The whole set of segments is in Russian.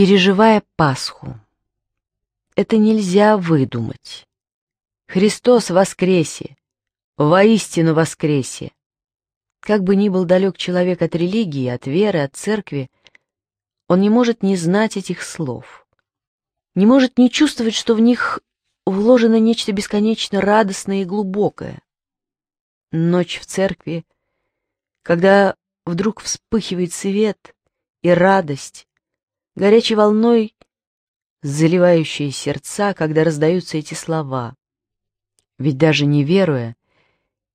переживая Пасху. Это нельзя выдумать. Христос воскресе! Воистину воскресе! Как бы ни был далек человек от религии, от веры, от церкви, он не может не знать этих слов, не может не чувствовать, что в них вложено нечто бесконечно радостное и глубокое. Ночь в церкви, когда вдруг вспыхивает свет и радость, горячей волной, заливающие сердца, когда раздаются эти слова. Ведь даже не веруя,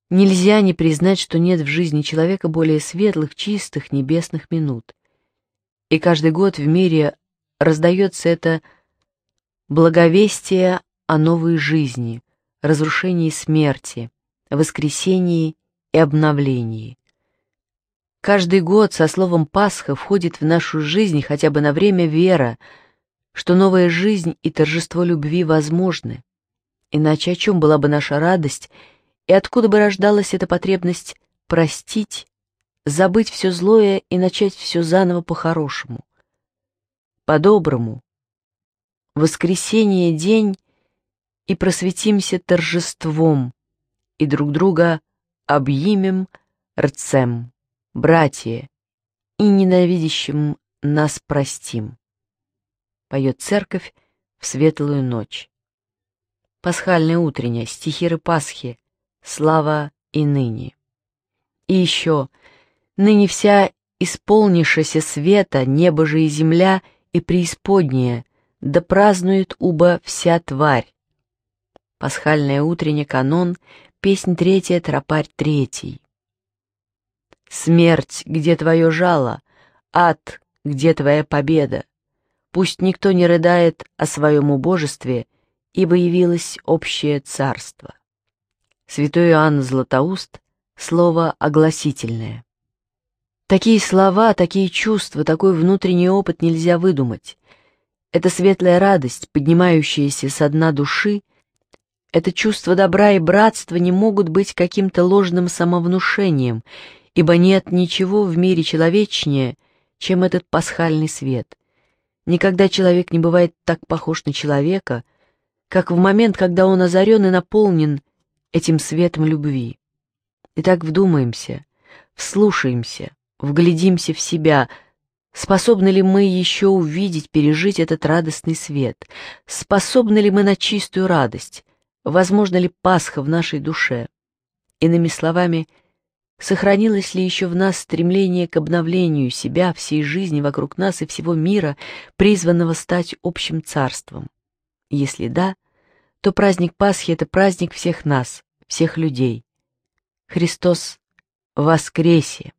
нельзя не признать, что нет в жизни человека более светлых, чистых, небесных минут. И каждый год в мире раздается это благовестие о новой жизни, разрушении смерти, воскресении и обновлении. Каждый год со словом «Пасха» входит в нашу жизнь хотя бы на время вера, что новая жизнь и торжество любви возможны. Иначе о чем была бы наша радость, и откуда бы рождалась эта потребность простить, забыть все злое и начать все заново по-хорошему, по-доброму. Воскресенье — день, и просветимся торжеством, и друг друга объимем рцем братья, и ненавидящим нас простим. Поет церковь в светлую ночь. Пасхальная утренняя, стихиры Пасхи, слава и ныне. И еще, ныне вся исполнившаяся света, небо же и земля, и преисподняя, да празднует уба вся тварь. Пасхальная утренняя канон, песнь третья, тропарь третий. Смерть, где твое жало? Ад, где твоя победа? Пусть никто не рыдает о своем убожестве, ибо явилось общее царство. Святой Иоанн Златоуст, слово огласительное. Такие слова, такие чувства, такой внутренний опыт нельзя выдумать. Это светлая радость, поднимающаяся со дна души, это чувство добра и братства не могут быть каким-то ложным самовнушением — ибо нет ничего в мире человечнее, чем этот пасхальный свет. Никогда человек не бывает так похож на человека, как в момент, когда он озарен и наполнен этим светом любви. Итак, вдумаемся, вслушаемся, вглядимся в себя, способны ли мы еще увидеть, пережить этот радостный свет, способны ли мы на чистую радость, возможно ли Пасха в нашей душе. Иными словами, — Сохранилось ли еще в нас стремление к обновлению себя, всей жизни вокруг нас и всего мира, призванного стать общим царством? Если да, то праздник Пасхи — это праздник всех нас, всех людей. Христос воскресе!